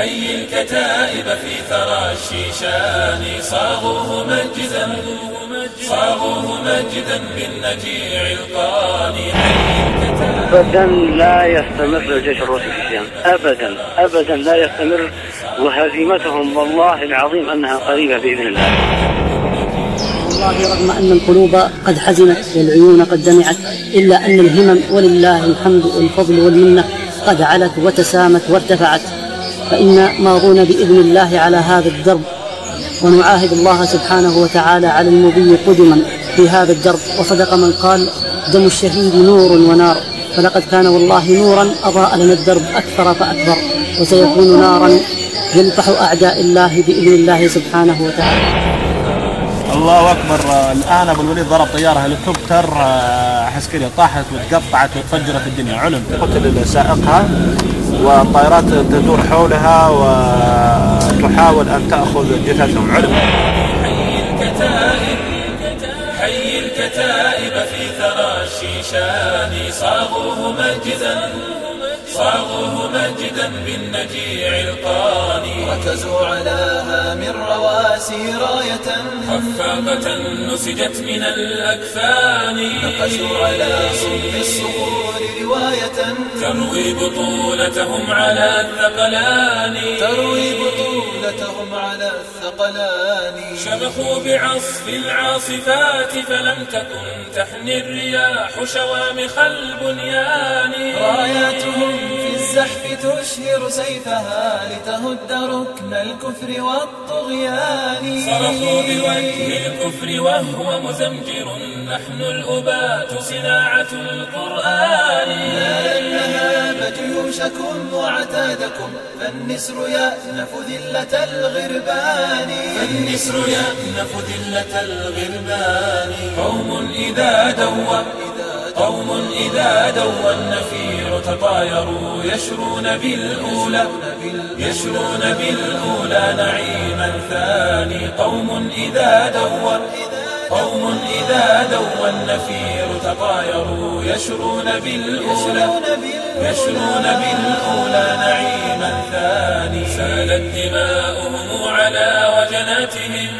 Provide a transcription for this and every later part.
حي الكتائب في ثرى الشيشان صاغوه مجدا صاغوه مجدا بالنجيع القاني حي الكتائب. ابدا لا يستمر الجيش الروسي في الشام. ابدا ابدا لا يستمر. وهزيمتهم والله العظيم أنها قريبة بإذن الله. والله رغم أن القلوب قد حزنت والعيون قد دمعت إلا أن الهمم ولله الحمد والفضل والمنة قد علت وتسامت وارتفعت. فإنا ماضون بإذن الله على هذا الدرب ونعاهد الله سبحانه وتعالى على المضي قدما في هذا الدرب. وصدق من قال دم الشهيد نور ونار فلقد كان والله نورا أضاء لنا الدرب أكثر فأكبر وسيكون نارا يلفح أعداء الله بإذن الله سبحانه وتعالى. الله أكبر. الآن أبو الوليد ضرب طيارة هليكوبتر آه، عسكرية طاحت وتقطعت وتفجرت الدنيا. علم. قتل سائقها والطائرات تدور حولها وتحاول أن تأخذ جثثهم. علم. حي الكتائب حي الكتائب في ثرى الشيشان صاغوه مجدا. صاغوه مجدا بالنجيع القاني ركزوا على هام الرواسي راية. خفاقة نسجت من الأكفان. نقشوا على صلب الصخور رواية. تروي بطولتهم على الثقلان. تروي بطولتهم على الثقلان. شمخوا بعصف العاصفات فلم تكن تحني الرياح شوامخ البنيان. راياتهم الزحف تشهر سيفها لتهد ركن الكفر والطغيان. صرخوا بوجه الكفر وهو مزمجر. نحن الأبات صناعة القرآن. لا النهاب جيوشكم وعتادكم فالنسر يأنف ذلة الغربان. فالنسر يأنف ذلة الغربان. قوم إذا دوى قوم إذا دوى النفير تطايروا يشرون بالأولى يشرون بالأولى نعيما ثاني. قوم إذا دوى قوم إذا دوى النفير تطايروا يشرون بالأولى يشرون بالأولى نعيما ثاني. سالت دماؤهم على وجناتهم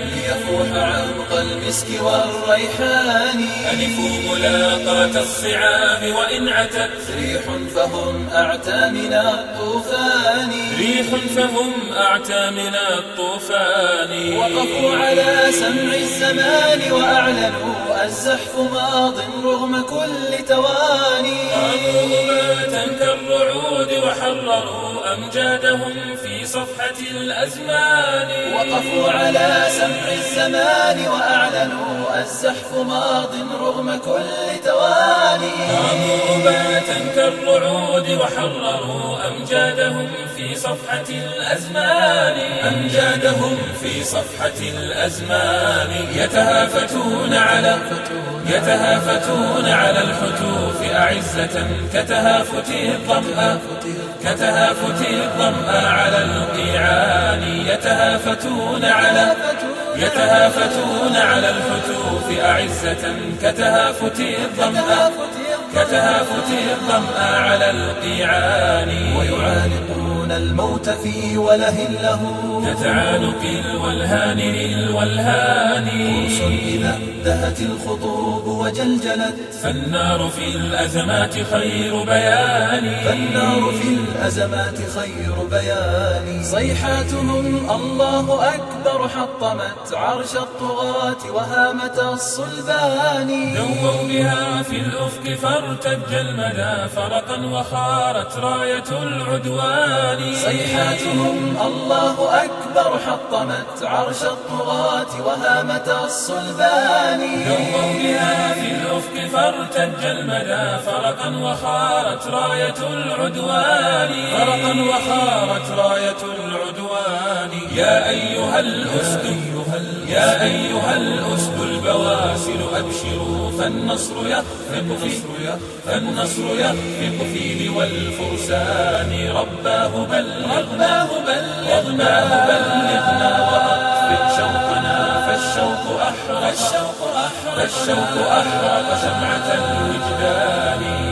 عنق المسك والريحان. ألفوا ملاقاة الصعاب وإن عتت. ريح فهم أعتى من الطوفان. ريح فهم أعتى من الطوفان. وقفوا على سمع الزمان وأعلنوا الزحف ماض رغم كل تواني قاموا ماتا كالرعود وحرروا أمجادهم في صفحة الأزمان. وقفوا على سمع الزمان وأعلنوا الزحف ماض رغم كل تواني. قاموا ماتا كالرعود وحرروا أمجادهم في صفحة الأزمان. أمجادهم في صفحة الأزمان. يتهافتون على يتهافتون على الحتوف أعزة كتهافت الظمأ كتهافت الظمأ على القيعان. يتهافتون على يتهافتون على الحتوف أعزة كتهافت الظمأ كتهافت الظمأ على القيعان. ويعانقون الموت في وله له. كتعانق الولهان للولهان إذا دهت الخطوب وجلجلت. فالنار في الأزمات خير بيان. فالنار في الأزمات خير بيان. صيحاتهم الله أكبر حطمت عرش الطغاة وهامة الصلبان. دووا بها في الأفق فارتج المدى فرقا وخارت راية العدوان. صيحاتهم الله أكبر حطمت عرش الطغاة وهامة الصلبان. دووا بها في الأفق فارتج المدى فرقا وخارت راية العدوان. فرقا وخارت راية العدوان. يا أيها الأسد يا أيها الأسد البواسل أبشروا فالنصر يخفق في فالنصر يخفق في لوى الفرسان رباه بل رباه بل رباه بلغنا. وأطفئ شوقنا فالشوق أحرق الشوق أحرق فالشوق أحرق شمعة الوجدان.